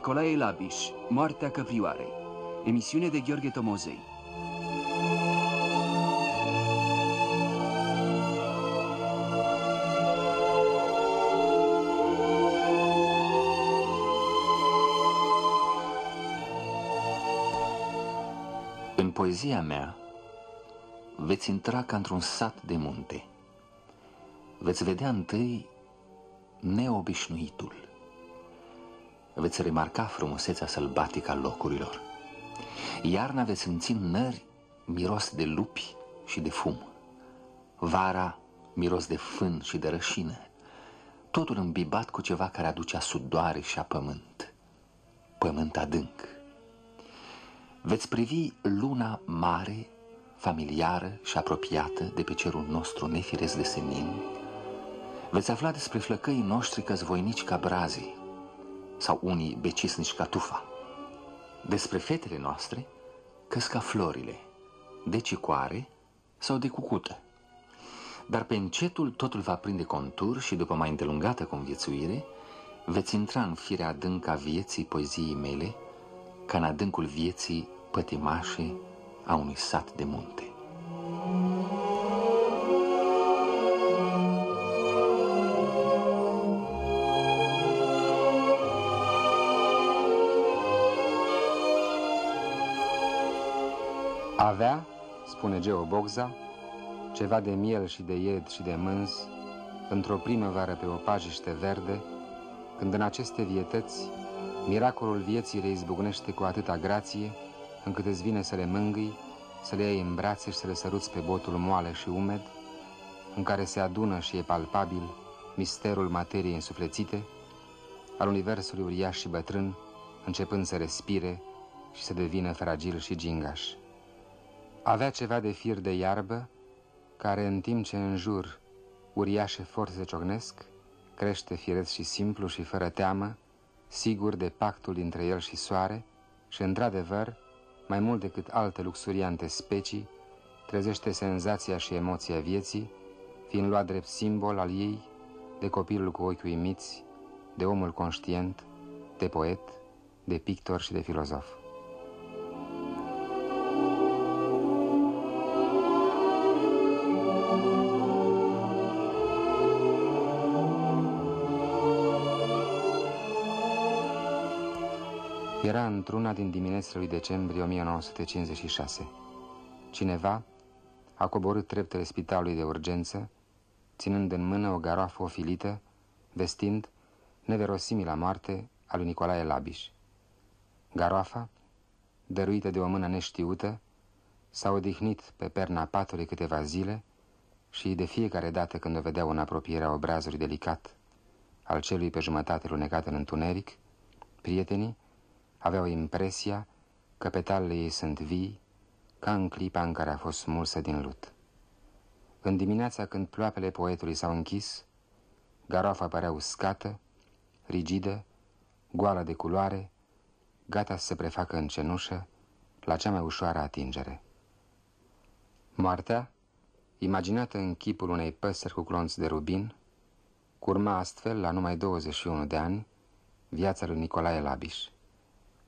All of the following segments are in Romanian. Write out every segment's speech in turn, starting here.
Nicolae Labiș, Moartea Căprioarei Emisiune de Gheorghe Tomozei În poezia mea veți intra ca într-un sat de munte. Veți vedea întâi neobișnuitul. Veți remarca frumusețea sălbatică a locurilor. Iarna veți simți nări miros de lupi și de fum. Vara miros de fân și de rășină. Totul îmbibat cu ceva care aduce a sudoare și a pământ. Pământ adânc. Veți privi luna mare, familiară și apropiată de pe cerul nostru nefiresc de senin. Veți afla despre flăcăii noștri căzvoinici ca brazii sau unii becisnici ca tufa. Despre fetele noastre căsca florile, de cicoare sau de cucută. Dar pe încetul totul va prinde contur și după mai îndelungată conviețuire veți intra în firea adâncă a vieții poeziei mele ca în adâncul vieții pătimașe a unui sat de munte. Avea, spune Geo Bogza, ceva de miel și de ied și de mânz, într-o primăvară pe o pajiște verde, când în aceste vietăți miracolul vieții reizbucnește cu atâta grație, încât îți vine să le mângâi, să le iei în brațe și să le săruți pe botul moale și umed, în care se adună și e palpabil misterul materiei însuflețite, al universului uriaș și bătrân, începând să respire și să devină fragil și gingaș. Avea ceva de fir de iarbă, care în timp ce în jur uriașe forțe se ciocnesc, crește firesc și simplu și fără teamă, sigur de pactul dintre el și soare și, într-adevăr, mai mult decât alte luxuriante specii, trezește senzația și emoția vieții, fiind luat drept simbol al ei de copilul cu ochi uimiți, de omul conștient, de poet, de pictor și de filozof. Într-una din diminețile lui decembrie 1956. Cineva a coborât treptele spitalului de urgență, ținând în mână o garoafă ofilită, vestind neverosimila moarte a lui Nicolae Labiș. Garoafa, dăruită de o mână neștiută, s-a odihnit pe perna patului câteva zile și de fiecare dată când o vedea în apropierea obrazului delicat al celui pe jumătate lunecat în întuneric, prietenii aveau impresia că petalele ei sunt vii, ca în clipa în care a fost smulsă din lut. În dimineața când ploapele poetului s-au închis, garoafa părea uscată, rigidă, goală de culoare, gata să se prefacă în cenușă la cea mai ușoară atingere. Moartea, imaginată în chipul unei păsări cu clonți de rubin, curma astfel, la numai 21 de ani, viața lui Nicolae Labiș.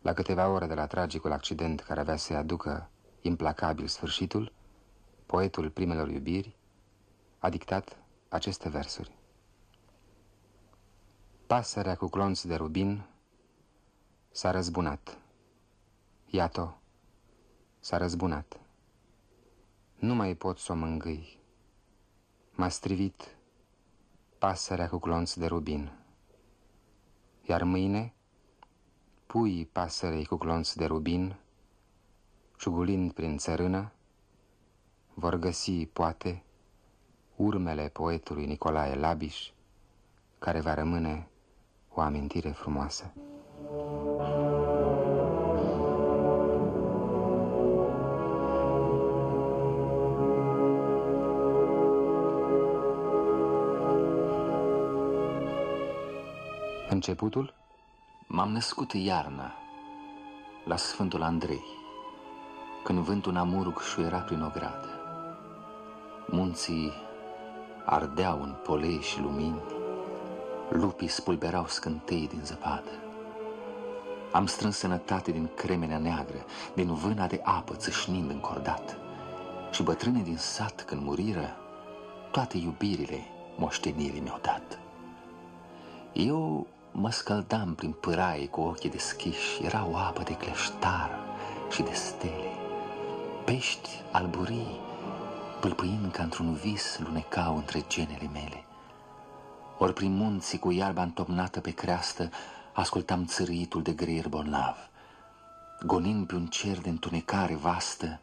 La câteva ore de la tragicul accident care avea să-i aducă implacabil sfârșitul, poetul primelor iubiri a dictat aceste versuri. Pasărea cu clonț de rubin s-a răzbunat. Iată, s-a răzbunat. Nu mai pot să o mângâi. M-a strivit pasărea cu clonț de rubin. Iar mâine pui pasărei cu clonț de rubin, ciugulind prin țărână, vor găsi, poate, urmele poetului Nicolae Labiș, care va rămâne o amintire frumoasă. Începutul M-am născut iarna la Sfântul Andrei, când vântul amurg șuiera prin ogradă. Munții ardeau în polei și lumini, lupii spulberau scântei din zăpadă. Am strâns sănătate din cremenea neagră, din vâna de apă țâșnind încordat. Și bătrânii din sat, când muriră, toate iubirile moștenirii mi-au dat. Eu mă scăldam prin pâraie cu ochii deschiși, era o apă de cleștar și de stele. Pești alburii, pâlpâind ca într-un vis, lunecau între genele mele. Ori prin munții cu iarba întopnată pe creastă, ascultam țârâitul de greier bolnav. Gonind pe un cer de întunecare vastă,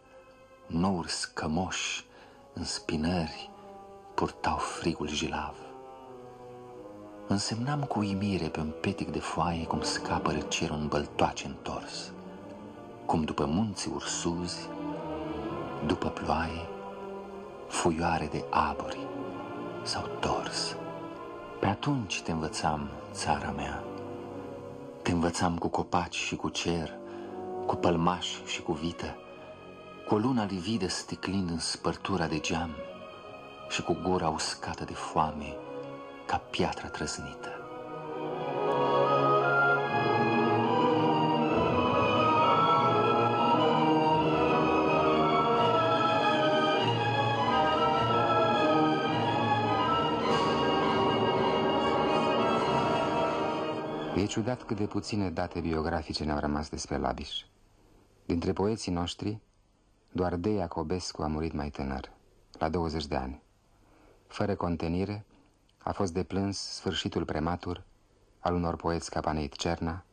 nouri scămoși, în spinări, purtau frigul jilav. Însemnam cu uimire pe un petic de foaie cum scapă cerul în băltoace întors, cum după munții ursuzi, după ploaie, fuioare de aburi s-au tors. Pe atunci te învățam, țara mea, te învățam cu copaci și cu cer, cu pălmași și cu vită, cu o lună lividă sticlind în spărtura de geam și cu gura uscată de foame ca piatră trăznită. E ciudat cât de puține date biografice ne-au rămas despre Labiș. Dintre poeții noștri, doar Deia Cobescu a murit mai tânăr, la 20 de ani. Fără contenire, a fost deplâns sfârșitul prematur al unor poeți ca Paneit Cerna,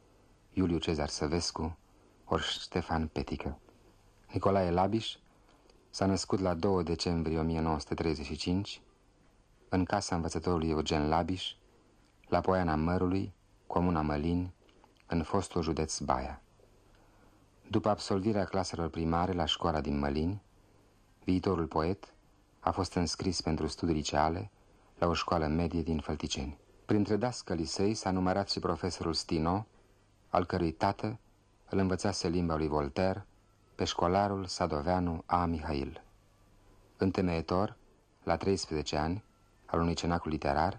Iuliu Cezar Săvescu ori Ștefan Petică. Nicolae Labiș s-a născut la 2 decembrie 1935 în casa învățătorului Eugen Labiș, la Poiana Mărului, comuna Mălini, în fostul județ Baia. După absolvirea claselor primare la școala din Mălini, viitorul poet a fost înscris pentru studii liceale la o școală medie din Fălticeni. Printre dascălii săi s-a numărat și profesorul Stino, al cărui tată îl învățase limba lui Voltaire pe școlarul sadoveanu A. Mihail. Întemeietor, la 13 ani, al unui cenacul literar,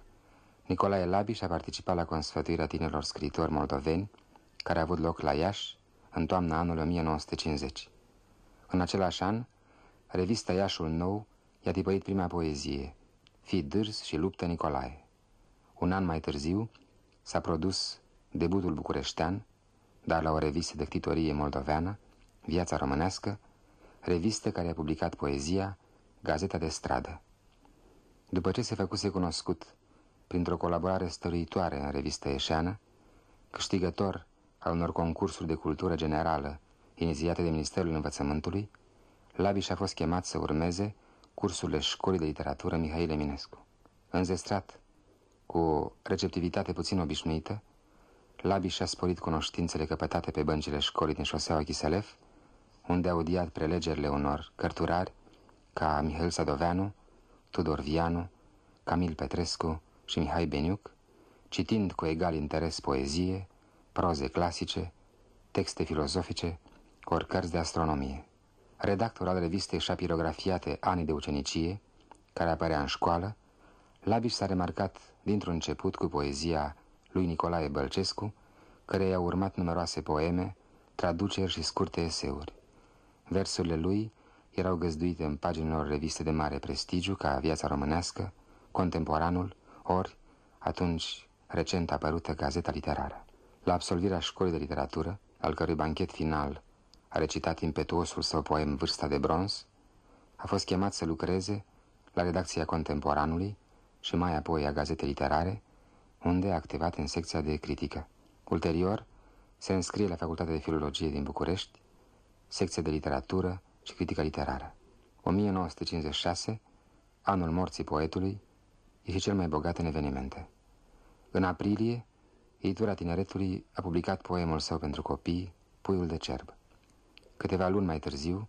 Nicolae Labiș a participat la consfătuirea tinerilor scriitori moldoveni, care a avut loc la Iași în toamna anului 1950. În același an, revista Iașul Nou i-a tipărit prima poezie, Fi dârs și luptă Nicolae. Un an mai târziu s-a produs debutul bucureștean, dar la o revistă de ctitorie moldoveană, Viața Românească, revistă care a publicat poezia Gazeta de Stradă. După ce se făcuse cunoscut printr-o colaborare stăruitoare în revista Eșeană, câștigător al unor concursuri de cultură generală inițiate de Ministerul Învățământului, Labiș a fost chemat să urmeze cursurile școlii de literatură Mihail Eminescu. Înzestrat, cu receptivitate puțin obișnuită, Labiș a sporit cunoștințele căpătate pe băncile școlii din șoseaua Chiselef, unde a audiat prelegerile unor cărturari ca Mihail Sadoveanu, Tudor Vianu, Camil Petrescu și Mihai Beniuc, citind cu egal interes poezie, proze clasice, texte filozofice, ori cărți de astronomie. Redactor al revistei șapirografiate Anii de ucenicie, care apărea în școală, Labiș s-a remarcat dintr-un început cu poezia lui Nicolae Bălcescu, care i-a urmat numeroase poeme, traduceri și scurte eseuri. Versurile lui erau găzduite în paginilor reviste de mare prestigiu ca Viața Românească, Contemporanul, ori, atunci, recent apărută Gazeta Literară. La absolvirea școlii de literatură, al cărui banchet final a recitat impetuosul său poem Vârsta de bronz, a fost chemat să lucreze la redacția Contemporanului și mai apoi a Gazetei Literare, unde a activat în secția de critică. Ulterior, se înscrie la Facultatea de Filologie din București, secția de literatură și critică literară. 1956, anul morții poetului, e și cel mai bogat în evenimente. În aprilie, editura tineretului a publicat poemul său pentru copii, Puiul de cerb. Câteva luni mai târziu,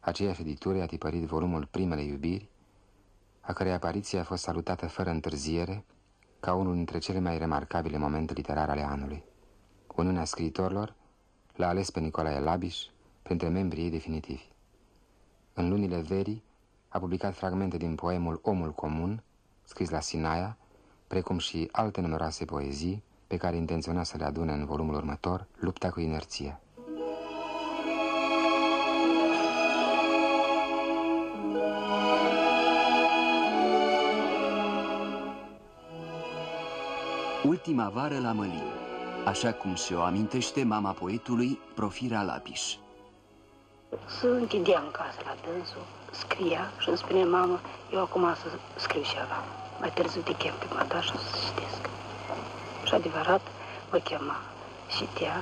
aceeași editură a tipărit volumul Primele iubiri, a cărei apariție a fost salutată fără întârziere ca unul dintre cele mai remarcabile momente literare ale anului. Uniunea scriitorilor l-a ales pe Nicolae Labiș printre membrii ei definitivi. În lunile verii a publicat fragmente din poemul Omul Comun, scris la Sinaia, precum și alte numeroase poezii, pe care intenționa să le adune în volumul următor, Lupta cu inerția. Ultima vară la Mălin, așa cum se o amintește mama poetului Profira Lapiș. Să închideam în casă la dânsul, scria și îmi spune, mamă, eu acum să scriu ceva. Mai târziu te chem pe mata și o să citesc. Și adevărat, mă chema și tea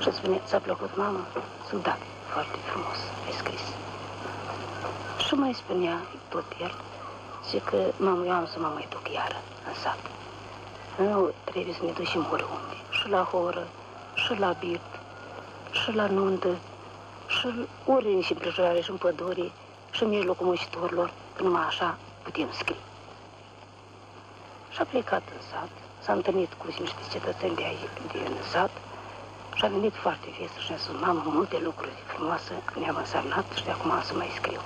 și îmi spune, ți-a plăcut, mamă? Zic, da, foarte frumos, ai scris. Și mai spunea tot el, zice că, mamă, eu am să mă mai duc iară în sat. Nu trebuie să ne ducem oriunde, și la horă, și la birt, și la nuntă, și ori și împrejurare și în pădure, și în mijlocul muncitorilor, că numai așa putem scrie. Și a plecat în sat, s-a întâlnit cu niște cetățeni de aici, din sat, și a venit foarte vesel și a spus, mamă, multe lucruri frumoase ne-am însemnat și de acum să mai scriu.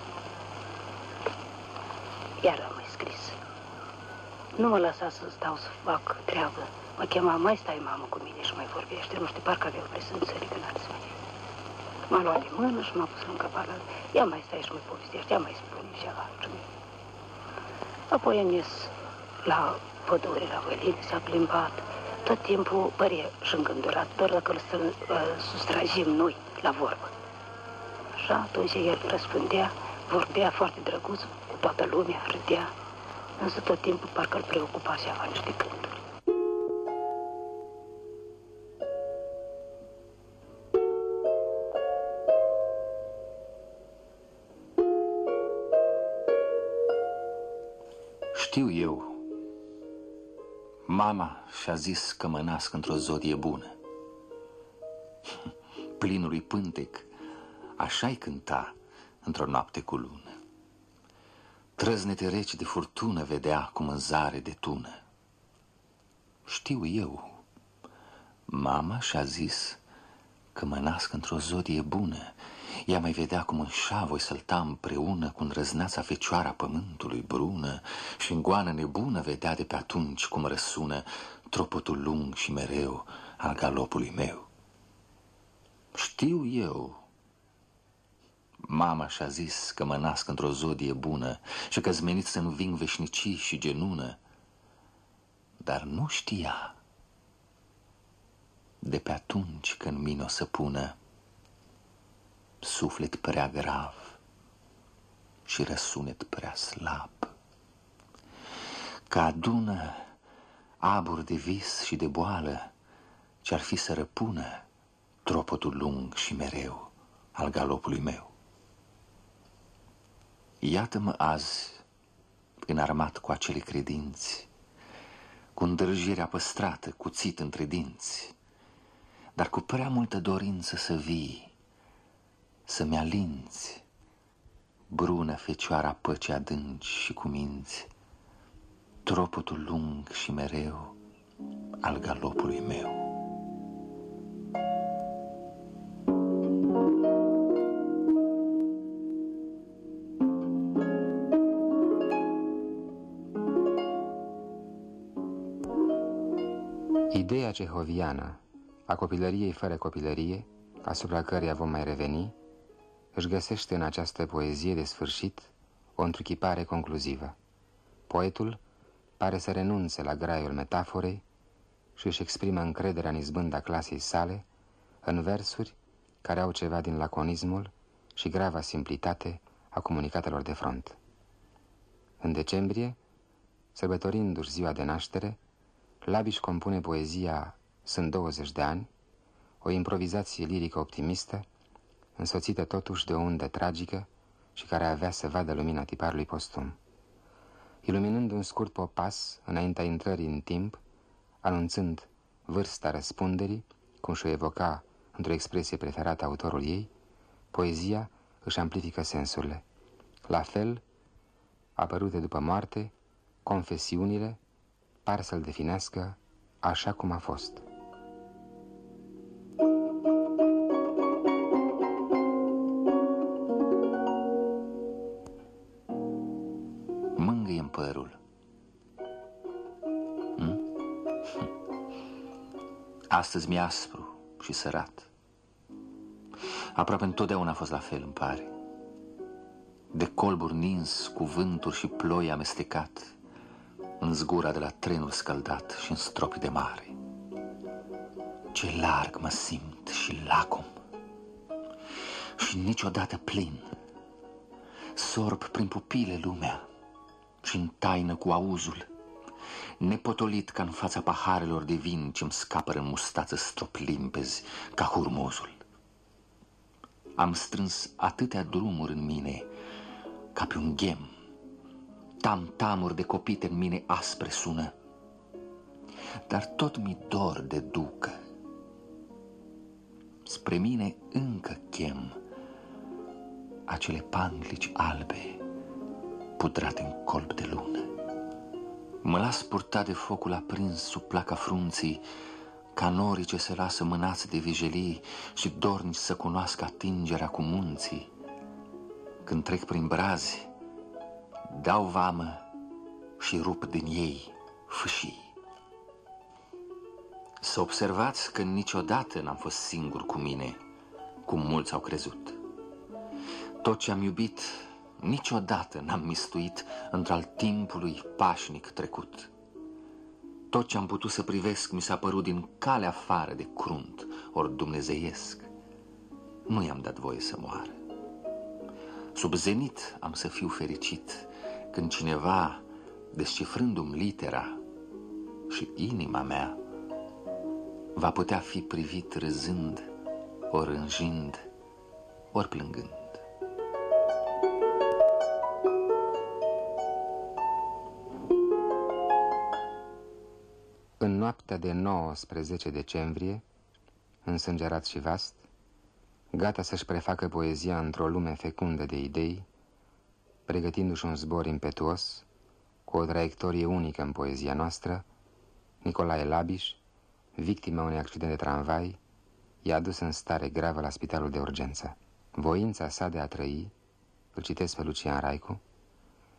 Iar am mai scris. Nu mă lăsa să stau să fac treabă. Mă chema, mai stai mamă cu mine și mai vorbește. Nu știu, parcă avea o prezențări când ați venit. M-a luat de mână și m-a pus lângă pală. Ia mai stai și mai povestești, ia mai spune ceva. Apoi am ies la pădure, la văline, s-a plimbat. Tot timpul părea și îngândurat, doar dacă îl să, uh, sustragim noi la vorbă. Și atunci el răspundea, vorbea foarte drăguț cu toată lumea, râdea, însă tot timpul parcă îl preocupa ceva niște gânduri. Știu eu, mama și-a zis că mă nasc într-o zodie bună. Plinului pântec, așa-i cânta într-o noapte cu lună. Trăznete reci de furtună vedea cum în zare de tună. Știu eu, mama și-a zis că mă nasc într-o zodie bună. Ea mai vedea cum în șavoi sălta împreună cu răznața fecioara pământului brună și în goană nebună vedea de pe atunci cum răsună tropotul lung și mereu al galopului meu. Știu eu, Mama și-a zis că mă nasc într-o zodie bună și că zmenit să nu vin veșnicii și genună, dar nu știa de pe atunci când mine o să pună suflet prea grav și răsunet prea slab, că adună abur de vis și de boală ce-ar fi să răpună tropotul lung și mereu al galopului meu. Iată-mă azi, înarmat cu acele credinți, cu îndrăjirea păstrată, cuțit între dinți, dar cu prea multă dorință să vii, să-mi alinți, brună fecioara păcii adânci și cu minți, tropotul lung și mereu al galopului meu. Cehoviană a copilăriei fără copilărie, asupra căreia vom mai reveni, își găsește în această poezie de sfârșit o întruchipare concluzivă. Poetul pare să renunțe la graiul metaforei și își exprimă încrederea în izbânda clasei sale în versuri care au ceva din laconismul și grava simplitate a comunicatelor de front. În decembrie, sărbătorindu-și ziua de naștere, Labiș compune poezia Sunt 20 de ani, o improvizație lirică optimistă, însoțită totuși de o undă tragică și care avea să vadă lumina tiparului postum. Iluminând un scurt popas înaintea intrării în timp, anunțând vârsta răspunderii, cum și-o evoca într-o expresie preferată autorul ei, poezia își amplifică sensurile. La fel, apărute după moarte, confesiunile, par să-l definească așa cum a fost. Mângâie în părul. Hm? Astăzi mi-e aspru și sărat. Aproape întotdeauna a fost la fel, îmi pare. De colburi nins, cu vânturi și ploi amestecat, în zgura de la trenul scăldat și în stropii de mare. Ce larg mă simt și lacom și niciodată plin. Sorb prin pupile lumea și în taină cu auzul, nepotolit ca în fața paharelor de vin ce-mi scapă în mustață strop limpezi ca hurmozul. Am strâns atâtea drumuri în mine ca pe un ghem, tam-tamuri de copite în mine aspre sună, dar tot mi dor de ducă. Spre mine încă chem acele panglici albe pudrate în colb de lună. Mă las purta de focul aprins sub placa frunții, ca norii ce se lasă mânați de vijelii și dornici să cunoască atingerea cu munții. Când trec prin brazi, dau vamă și rup din ei fâșii. Să observați că niciodată n-am fost singur cu mine, cum mulți au crezut. Tot ce am iubit, niciodată n-am mistuit într-al timpului pașnic trecut. Tot ce am putut să privesc mi s-a părut din calea afară de crunt, ori dumnezeiesc. Nu i-am dat voie să moară. Sub zenit am să fiu fericit când cineva, descifrându-mi litera și inima mea, va putea fi privit râzând, ori rânjind, ori plângând. În noaptea de 19 decembrie, însângerat și vast, gata să-și prefacă poezia într-o lume fecundă de idei, pregătindu-și un zbor impetuos, cu o traiectorie unică în poezia noastră, Nicolae Labiș, victima unui accident de tramvai, i-a dus în stare gravă la spitalul de urgență. Voința sa de a trăi, îl citesc pe Lucian Raicu,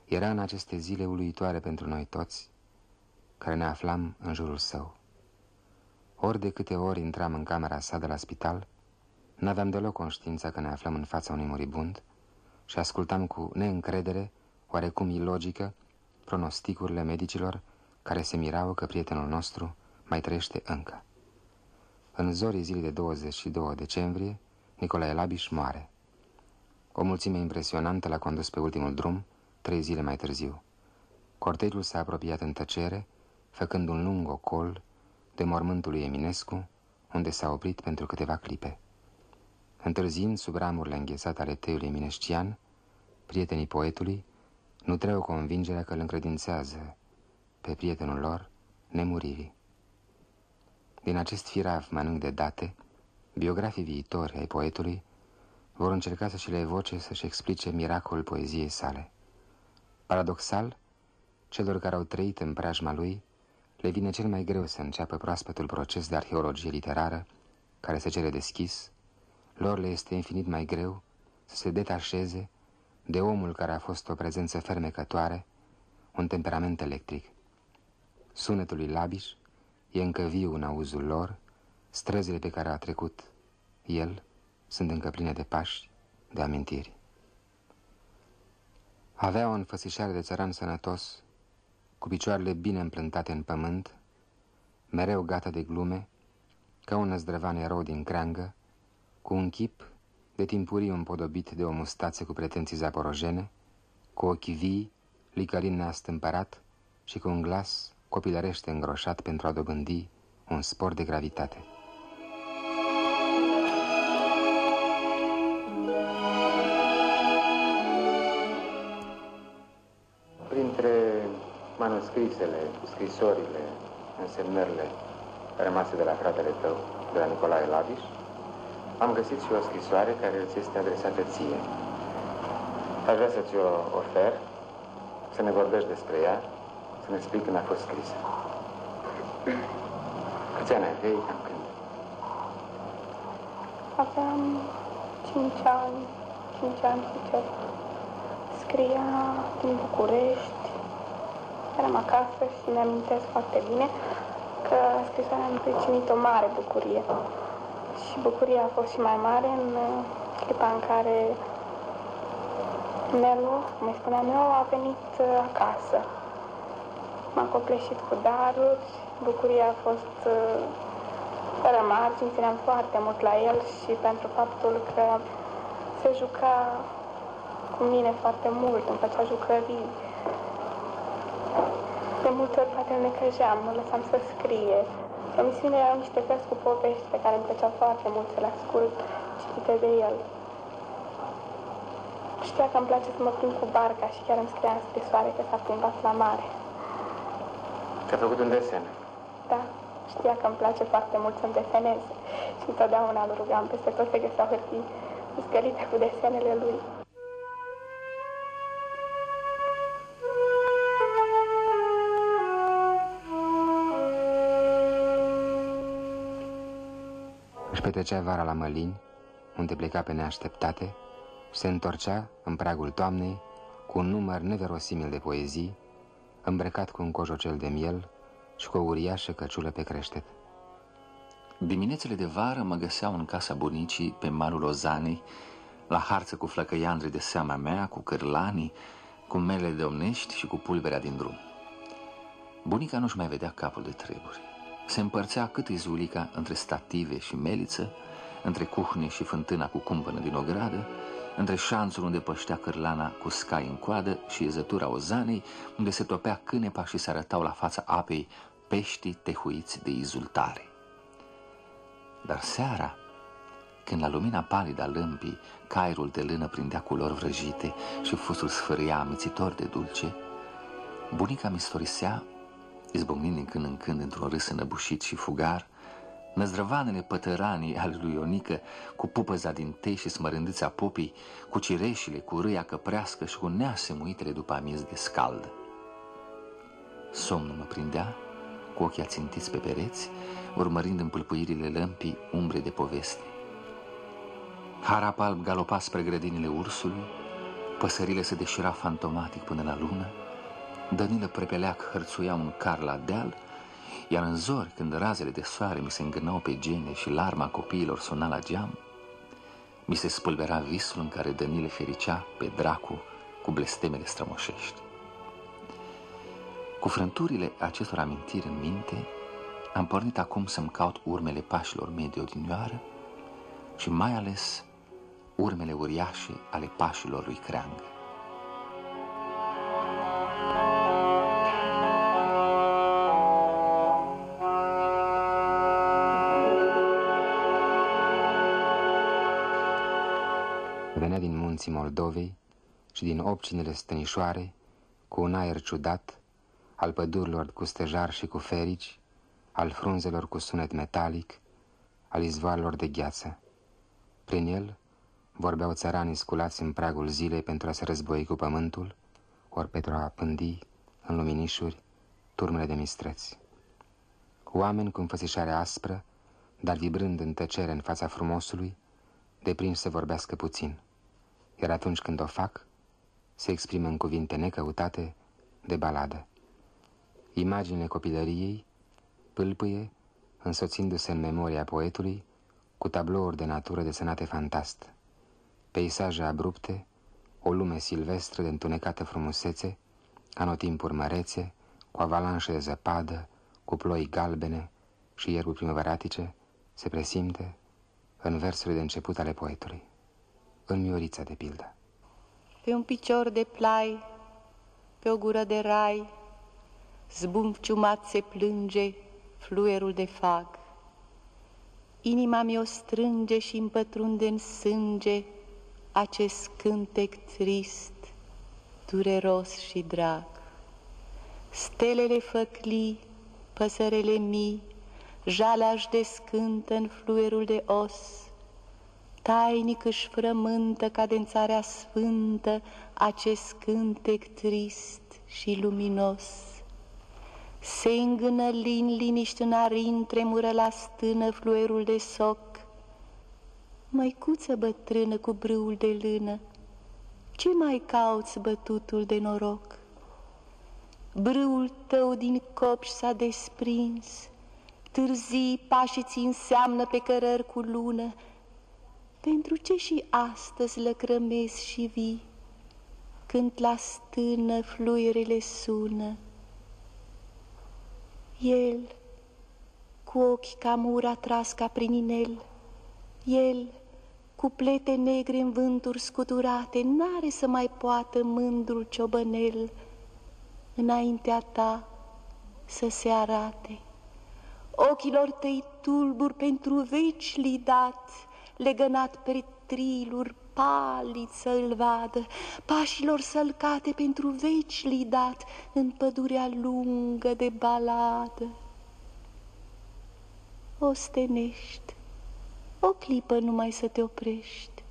era în aceste zile uluitoare pentru noi toți, care ne aflam în jurul său. Ori de câte ori intram în camera sa de la spital, n-aveam deloc conștiința că ne aflăm în fața unui moribund și ascultam cu neîncredere, oarecum ilogică, pronosticurile medicilor care se mirau că prietenul nostru mai trăiește încă. În zorii zilei de 22 decembrie, Nicolae Labiș moare. O mulțime impresionantă l-a condus pe ultimul drum, trei zile mai târziu. Cortejul s-a apropiat în tăcere, făcând un lung ocol de mormântul lui Eminescu, unde s-a oprit pentru câteva clipe. Întârziind sub ramurile înghesate ale teiului eminescian, prietenii poetului nu trebuie convingerea că îl încredințează pe prietenul lor nemuririi. Din acest firav mănânc de date, biografii viitori ai poetului vor încerca să și le evoce să-și explice miracolul poeziei sale. Paradoxal, celor care au trăit în preajma lui, le vine cel mai greu să înceapă proaspătul proces de arheologie literară, care se cere deschis, lor le este infinit mai greu să se detașeze de omul care a fost o prezență fermecătoare, un temperament electric. Sunetul lui Labiș e încă viu în auzul lor, străzile pe care a trecut el sunt încă pline de pași, de amintiri. Avea o înfățișare de țăran sănătos, cu picioarele bine împlântate în pământ, mereu gata de glume, ca un năzdrăvan erou din creangă, cu un chip de timpuriu împodobit de o mustață cu pretenții zaporojene, cu ochii vii, licărin neastâmpărat și cu un glas copilărește îngroșat pentru a dobândi un spor de gravitate. manuscrisele, scrisorile, însemnările rămase de la fratele tău, de la Nicolae Labiș, am găsit și o scrisoare care îți este adresată ție. Aș vrea să ți-o ofer, să ne vorbești despre ea, să ne spui când a fost scrisă. Câți ani aveai cam când? Aveam 5 ani, 5 ani, zice. Scria din București, eram acasă și ne amintesc foarte bine că că scrisoarea am primit o mare bucurie. Și bucuria a fost și mai mare în uh, clipa în care Nelu, cum îi spuneam eu, a venit uh, acasă. M-a copleșit cu daruri, bucuria a fost uh, fără margini, țineam foarte mult la el și pentru faptul că se juca cu mine foarte mult, îmi făcea jucării. De multe ori poate îl necăjeam, nu lăsam să scrie. Promisiunile erau niște cărți cu povești pe care îmi plăcea foarte mult să le ascult citite de el. Știa că îmi place să mă plimb cu barca și chiar îmi scria în scrisoare că s-a plimbat la mare. Ți-a făcut un desen? Da, știa că îmi place foarte mult să-mi desenez și întotdeauna îl rugam peste tot să găseau hârtii zgărite cu desenele lui. Petrecea vara la Mălini, unde pleca pe neașteptate, se întorcea în pragul toamnei cu un număr neverosimil de poezii, îmbrăcat cu un cojocel de miel și cu o uriașă căciulă pe creștet. Diminețele de vară mă găseau în casa bunicii pe malul Ozanei, la harță cu flăcăiandre de seama mea, cu cârlanii, cu mele de omnești și cu pulberea din drum. Bunica nu-și mai vedea capul de treburi. Se împărțea cât zulica între stative și meliță, între cuhne și fântâna cu cumpănă din ogradă, între șanțul unde păștea cârlana cu scai în coadă și ezătura ozanei, unde se topea cânepa și se arătau la fața apei peștii tehuiți de izultare. Dar seara, când la lumina palidă a lămpii, cairul de lână prindea culori vrăjite și fusul sfârâia amițitor de dulce, bunica mi storisea, izbucnind din când în când într-un râs înăbușit și fugar, năzdrăvanele pătăranii ale lui Ionică, cu pupăza din tei și smărândița popii, cu cireșile, cu râia căprească și cu neasemuitele după amiez de scaldă. Somnul mă prindea, cu ochii ațintiți pe pereți, urmărind în pâlpâirile lămpii umbre de poveste. Harap alb galopa spre grădinile ursului, păsările se deșira fantomatic până la lună, Danilă Prepeleac hărțuia un car la deal, iar în zori, când razele de soare mi se îngânau pe gene și larma copiilor suna la geam, mi se spulbera visul în care Danile fericea pe dracu cu blestemele strămoșești. Cu frânturile acestor amintiri în minte, am pornit acum să-mi caut urmele pașilor mei de odinioară și mai ales urmele uriașe ale pașilor lui Creangă. Venea din munții Moldovei și din opcinele stănișoare, cu un aer ciudat, al pădurilor cu stejar și cu ferici, al frunzelor cu sunet metalic, al izvoarelor de gheață. Prin el vorbeau țăranii sculați în pragul zilei pentru a se război cu pământul, ori pentru a pândi în luminișuri turmele de mistreți. Oameni cu înfățișare aspră, dar vibrând în tăcere în fața frumosului, deprinși să vorbească puțin. Iar atunci când o fac, se exprimă în cuvinte necăutate de baladă. Imaginile copilăriei pâlpâie, însoțindu-se în memoria poetului, cu tablouri de natură desenate fantast. Peisaje abrupte, o lume silvestră de întunecată frumusețe, anotimpuri mărețe, cu avalanșe de zăpadă, cu ploi galbene și ierburi primăvaratice, se presimte în versurile de început ale poetului, în Miorița de pildă. Pe un picior de plai, pe o gură de rai, zbumf ciumat se plânge fluierul de fag. Inima mi-o strânge și împătrunde în sânge acest cântec trist, dureros și drag. Stelele făcli, păsărele mii, jaleași descântă în fluierul de os, tainic își frământă cadențarea sfântă acest cântec trist și luminos. Se îngână lin, liniști în arin, tremură la stână fluierul de soc. Măicuță bătrână cu brâul de lână, ce mai cauți bătutul de noroc? Brâul tău din copș s-a desprins, Târzii pașii ți înseamnă pe cărări cu lună, pentru ce și astăzi lăcrămezi și vii, când la stână fluierele sună? El, cu ochi ca mura tras ca prin inel, el, cu plete negre în vânturi scuturate, n-are să mai poată mândrul ciobănel înaintea ta să se arate. Ochilor tăi tulbur pentru veci li dat, legănat pe triluri palid să-l vadă, pașilor sălcate pentru veci li dat în pădurea lungă de baladă. Ostenești, o clipă numai să te oprești,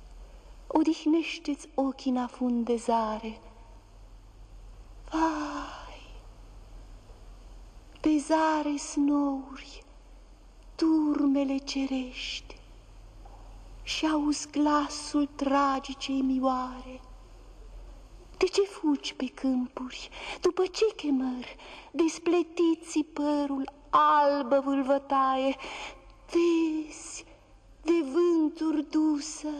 odihnește-ți ochii în afundezare. Vai, pe zare snouri, turmele cerești, și auzi glasul tragicei mioare. De ce fugi pe câmpuri? După ce chemări? Despletiți părul albă vâlvătaie, Vezi, de vânturi dusă,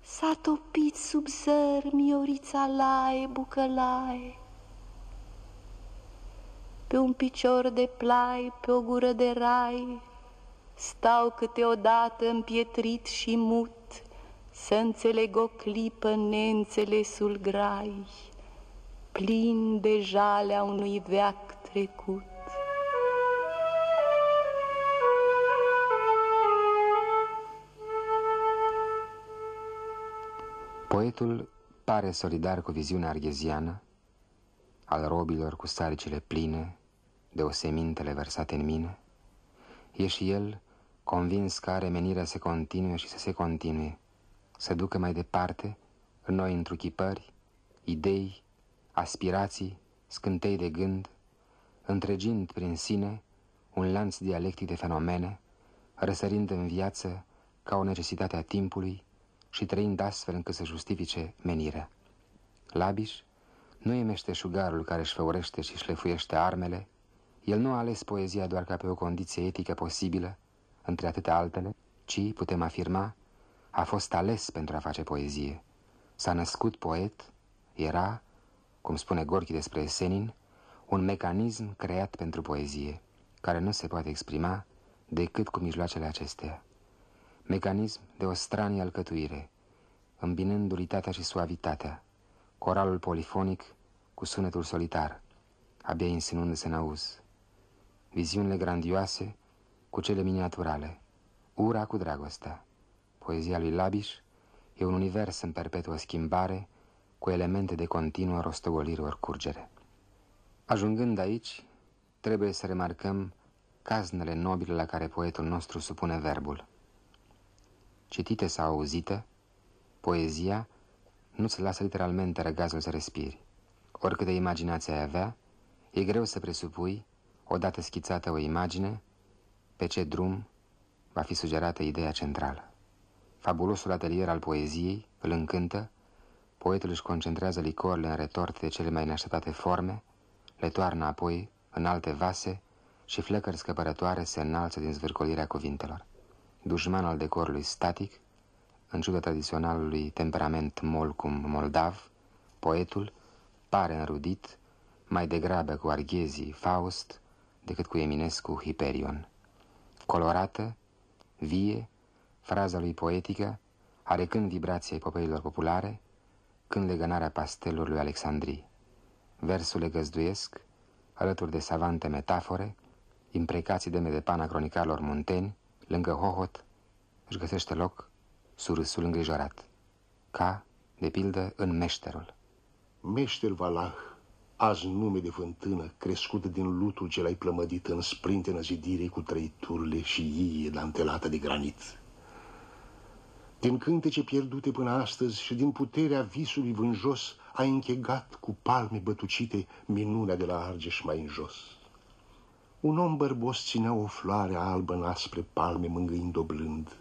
S-a topit sub zăr miorița laie, bucălaie. Pe un picior de plai, pe o gură de rai, Stau câteodată împietrit și mut, Să înțeleg o clipă neînțelesul grai, Plin de jalea unui veac trecut. Poetul pare solidar cu viziunea argheziană al robilor cu saricile pline de osemintele versate în mine. E și el convins că are menirea să continue și să se continue, să ducă mai departe în noi întruchipări, idei, aspirații, scântei de gând, întregind prin sine un lanț dialectic de fenomene, răsărind în viață ca o necesitate a timpului și trăind astfel încât să justifice menirea. Labiș nu e meșteșugarul care își făurește și șlefuiește armele, el nu a ales poezia doar ca pe o condiție etică posibilă, între atâtea altele, ci, putem afirma, a fost ales pentru a face poezie. S-a născut poet, era, cum spune Gorki despre Esenin, un mecanism creat pentru poezie, care nu se poate exprima decât cu mijloacele acestea. Mecanism de o stranie alcătuire, îmbinând duritatea și suavitatea, coralul polifonic cu sunetul solitar, abia insinuându-se în auz, viziunile grandioase cu cele miniaturale, ura cu dragostea. Poezia lui Labiș e un univers în perpetuă schimbare, cu elemente de continuă rostogolire ori curgere. Ajungând aici, trebuie să remarcăm caznele nobile la care poetul nostru supune verbul. Citite sau auzite, poezia nu-ți lasă literalmente răgazul să respiri. Oricât de imaginație ai avea, e greu să presupui, odată schițată o imagine, pe ce drum va fi sugerată ideea centrală. Fabulosul atelier al poeziei îl încântă, poetul își concentrează licorile în retorte de cele mai neașteptate forme, le toarnă apoi în alte vase și flecări scăpărătoare se înalță din zvârcolirea cuvintelor. Dușman al decorului static, în ciuda tradiționalului temperament mol cum moldav, poetul pare înrudit mai degrabă cu Arghezii Faust decât cu Eminescu Hiperion. Colorată, vie, fraza lui poetică are când vibrația epopeilor populare, când legănarea pastelurilor lui Alexandrii. Versul le găzduiesc, alături de savante metafore, imprecații de de pana cronicarilor munteni, lângă hohot, își găsește loc surâsul îngrijorat, ca, de pildă, în meșterul. Meșter Valah, azi nume de fântână, crescută din lutul ce l-ai plămădit în sprintenă zidirei cu trăiturile și iie dantelată de granit. Din cântece pierdute până astăzi și din puterea visului vânjos, ai închegat cu palme bătucite minunea de la Argeș mai în jos. Un om bărbos ținea o floare albă în aspre palme mângâind-o blând.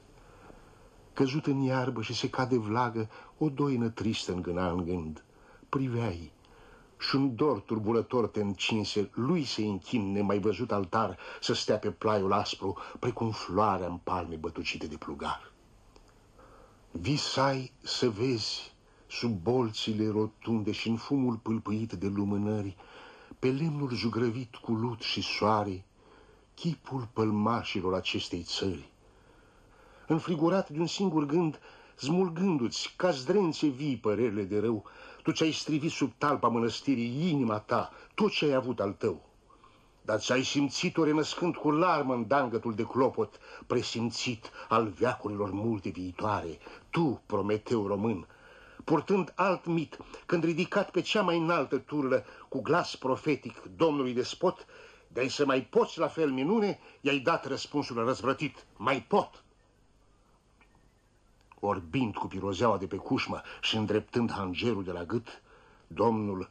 Căzut în iarbă și se cade vlagă, o doină tristă îngâna în gând. Priveai și un dor turbulător te încinse, lui se închin nemai văzut altar să stea pe plaiul aspru, precum floarea în palme bătucite de plugar. Visai să vezi sub bolțile rotunde și în fumul pâlpâit de lumânări, pe lemnul jugrăvit cu lut și soare, chipul pălmașilor acestei țări. Înfrigurat de un singur gând, smulgându-ți ca zdrențe vii părerile de rău, tu ce ai strivit sub talpa mănăstirii inima ta, tot ce ai avut al tău. Dar ți-ai simțit-o renăscând cu larmă în dangătul de clopot, presimțit al veacurilor multe viitoare, tu, Prometeu român, purtând alt mit, când ridicat pe cea mai înaltă turlă, cu glas profetic Domnului Despot, de să mai poți la fel minune, i-ai dat răspunsul răzvrătit, mai pot. Orbind cu pirozeaua de pe cușmă și îndreptând hangerul de la gât, Domnul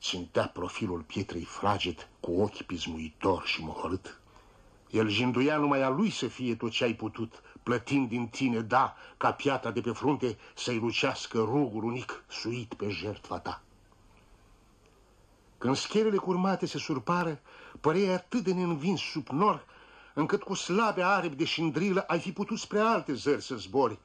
țintea profilul pietrei fraged cu ochi pismuitor și mohorât. El jinduia numai a lui să fie tot ce ai putut, plătind din tine, da, ca piatra de pe frunte să-i lucească rugul unic suit pe jertfa ta. Când schelele curmate se surpară, părea atât de neînvins sub nor, încât cu slabe aripi de șindrilă ai fi putut spre alte zări să zbori.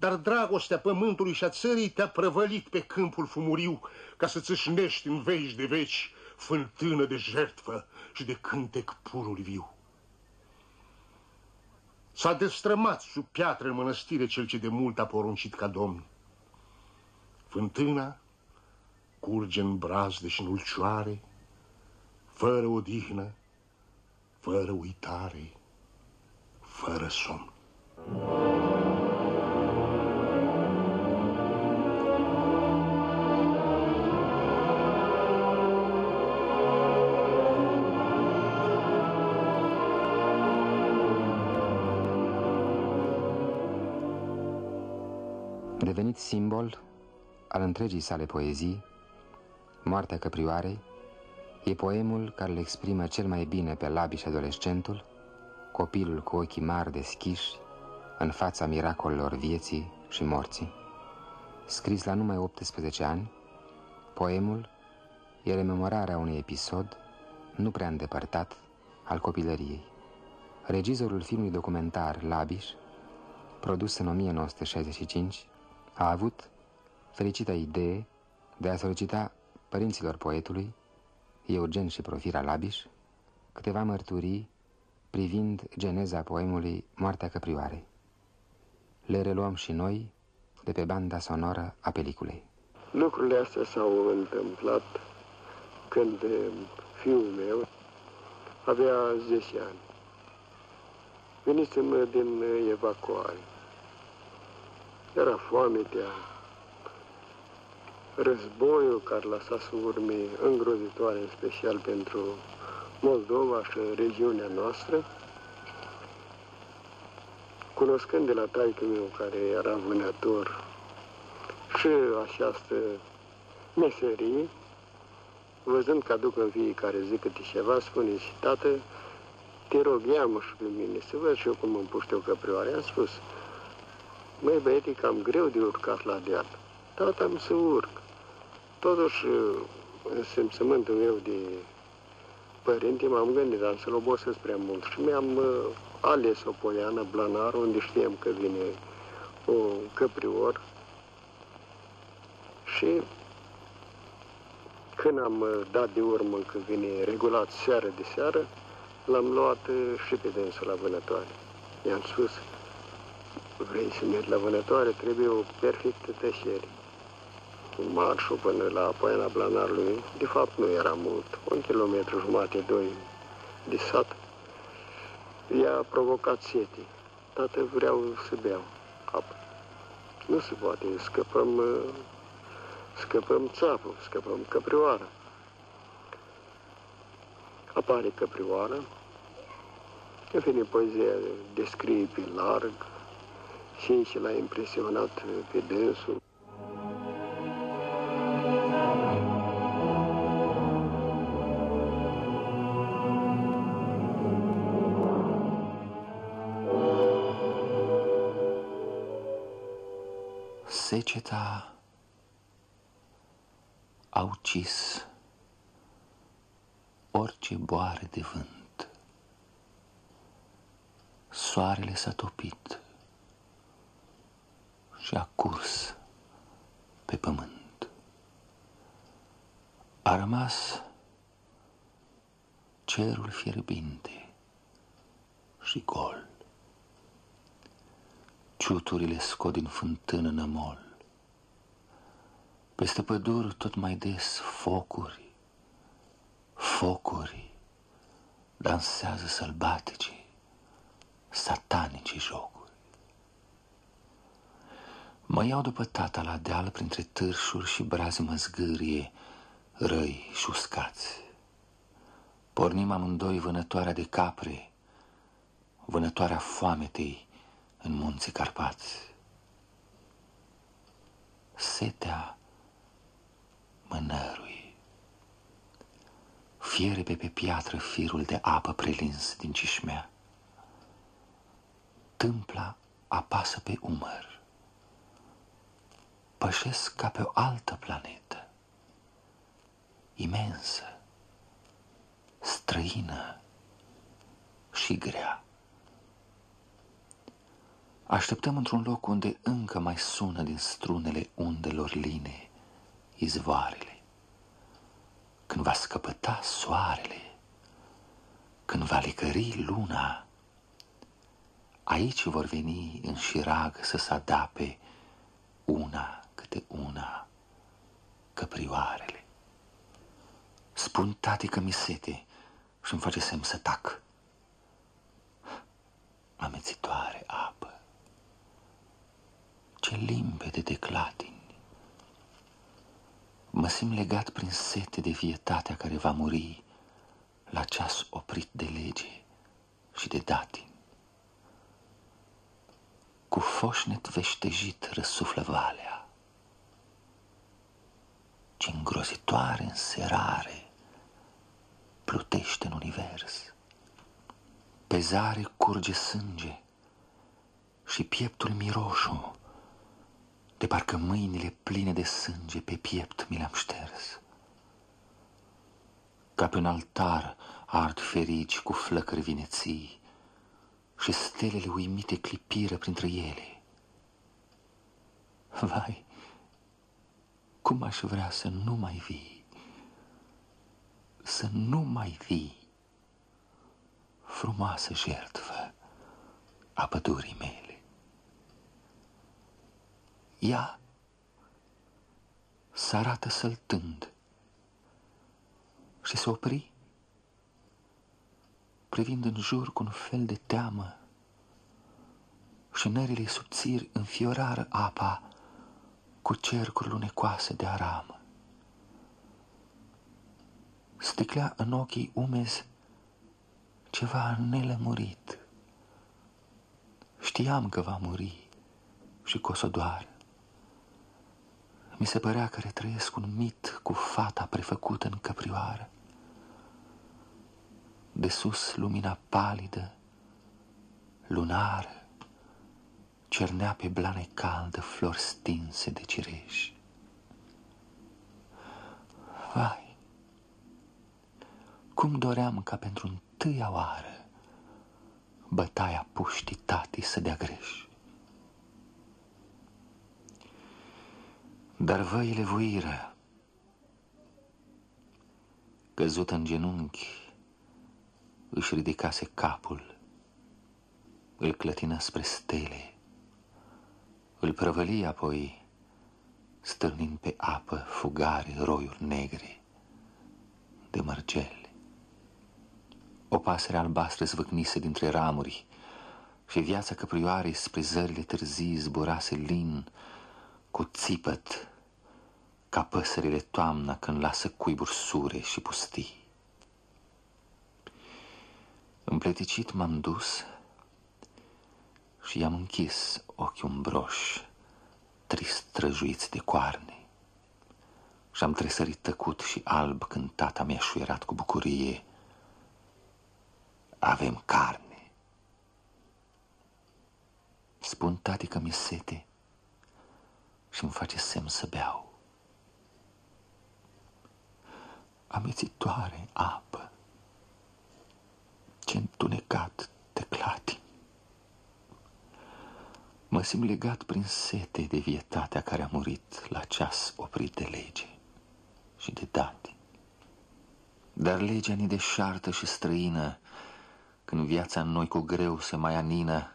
Dar dragostea pământului și a țării te-a prăvălit pe câmpul fumuriu ca să țâșnești în veci de veci fântână de jertfă și de cântec purul viu. S-a destrămat sub piatră în mănăstire cel ce de mult a poruncit ca domn. Fântâna curge în brazde și în ulcioare, fără odihnă, fără uitare, fără somn. Devenit simbol al întregii sale poezii, Moartea căprioarei e poemul care îl exprimă cel mai bine pe Labiș adolescentul, copilul cu ochii mari deschiși în fața miracolelor vieții și morții. Scris la numai 18 ani, poemul e rememorarea unui episod nu prea îndepărtat al copilăriei. Regizorul filmului documentar Labiș, produs în 1965, a avut fericita idee de a solicita părinților poetului, Eugen și Profira Labiș, câteva mărturii privind geneza poemului Moartea Căprioarei. Le reluăm și noi de pe banda sonoră a peliculei. Lucrurile astea s-au întâmplat când fiul meu avea 10 ani. Venisem din evacuare. Era foametea, războiul care lăsase urme îngrozitoare, în special pentru Moldova și regiunea noastră. Cunoscând de la taică meu care era vânător și această meserie, văzând că aduc în fiecare zi câte ceva, spune și tată, te rog, ia-mă și pe mine să văd și eu cum îmi puște o căprioare. Am spus, măi băietii, cam greu de urcat la deal. Tata am să urc. Totuși, în simțământul meu de părinte, m-am gândit, dar să-l obosesc prea mult și mi-am uh, ales o poiană, Blanar, unde știam că vine o căprior și când am uh, dat de urmă că vine regulat seară de seară, l-am luat uh, și pe dânsul la vânătoare. I-am spus, vrei să mergi la vânătoare, trebuie o perfectă tășere marșul până la Poiana Blanarului, de fapt nu era mult, un kilometru jumate, doi de sat, i-a provocat sete. Tată, vreau să beau apă. Nu se poate, scăpăm, scăpăm țapul, scăpăm căprioara. Apare căprioara, în fine, poezia descrie pe larg și și l-a impresionat pe dânsul. seceta a ucis orice boare de vânt. Soarele s-a topit și a curs pe pământ. A rămas cerul fierbinte și gol. Ciuturile scot din fântână nămol. Peste păduri tot mai des focuri, focuri, dansează sălbatici, satanici jocuri. Mă iau după tata la deal printre târșuri și brazi măzgârie, răi și uscați. Pornim amândoi vânătoarea de capre, vânătoarea foametei în munții Carpați. Setea mânărui. Fierebe pe piatră firul de apă prelins din cișmea. Tâmpla apasă pe umăr. Pășesc ca pe o altă planetă, imensă, străină și grea. Așteptăm într-un loc unde încă mai sună din strunele undelor line izvoarele. Când va scăpăta soarele, când va licări luna, aici vor veni în șirag să se adape una câte una căprioarele. Spun tati că mi sete și îmi face semn să tac. Amețitoare apă, ce limpede de clatini. Mă simt legat prin sete de vietatea care va muri la ceas oprit de lege și de datin. Cu foșnet veștejit răsuflă valea. Ce îngrozitoare înserare plutește în univers. Pe zare curge sânge și pieptul miroșu de parcă mâinile pline de sânge pe piept mi le-am șters. Ca pe un altar ard ferici cu flăcări vineții și stelele uimite clipiră printre ele. Vai, cum aș vrea să nu mai vii, să nu mai vii, frumoasă jertfă a pădurii mele. Ea se arată săltând și se opri, privind în jur cu un fel de teamă și nările subțiri înfiorară apa cu cercuri lunecoase de aramă. Sticlea în ochii umezi ceva nelămurit. Știam că va muri și că o să doară. Mi se părea că retrăiesc un mit cu fata prefăcută în căprioară. De sus lumina palidă, lunară, cernea pe blane caldă flori stinse de cireș. Vai, cum doream ca pentru întâia oară bătaia puștii tati să dea greș. Dar văile voiră, căzut în genunchi, își ridicase capul, îl clătină spre stele, îl prăvăli apoi, stârnind pe apă fugare roiuri negre de mărgele. O pasăre albastră zvâcnise dintre ramuri și viața căprioarei spre zările târzii zburase lin cu țipăt ca păsările toamna când lasă cuiburi sure și pustii. Împleticit m-am dus și i-am închis ochii umbroși, trist trăjuiți de coarne. Și-am tresărit tăcut și alb când tata mi-a șuierat cu bucurie. Avem carne. Spun tati că mi-e sete și îmi face semn să beau. Amețitoare apă, Ce întunecat de clati. Mă simt legat prin sete de vietatea care a murit la ceas oprit de lege și de date. Dar legea ni deșartă și străină, când viața în noi cu greu se mai anină,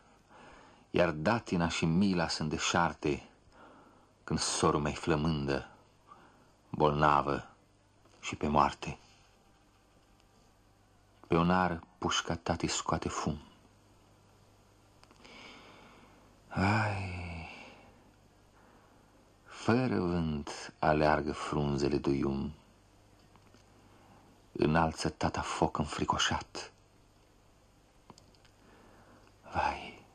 iar datina și mila sunt deșarte, când sorul mai flămândă, bolnavă și pe moarte. Pe onar pușca tati scoate fum. Ai, fără vânt aleargă frunzele duium, înalță tata foc înfricoșat. Vai,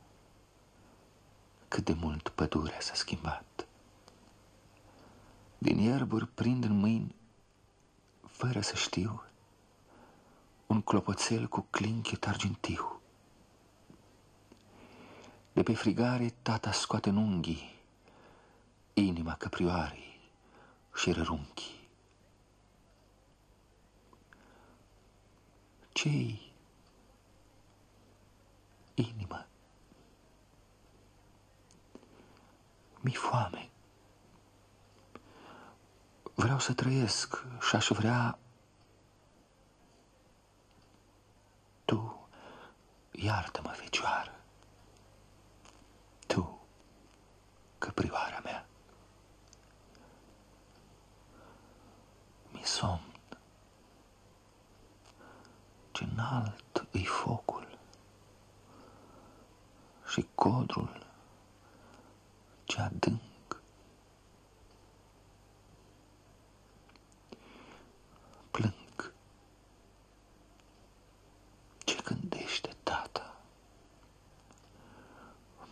cât de mult pădurea s-a schimbat. Din ierburi prind în mâini, fără să știu, un clopoțel cu clinchet argintiu. De pe frigare tata scoate în unghii inima căprioarei și rărunchii. Ce-i inimă? Mi foame. Vreau să trăiesc și aș vrea Tu, iartă-mă, fecioară. Tu, căprioara mea. Mi somn. Ce înalt îi focul și codrul ce adânc.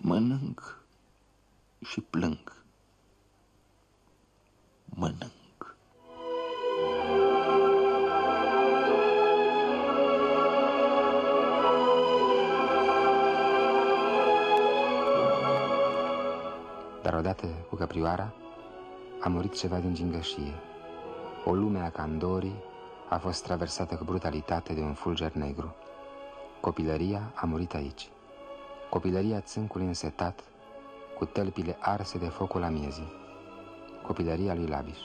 Mănânc și plâng. Mănânc. Dar odată cu căprioara a murit ceva din gingășie. O lume a candorii a fost traversată cu brutalitate de un fulger negru. Copilăria a murit aici. Copilăria țâncului însetat, cu tălpile arse de focul amiezii. Copilăria lui Labiș.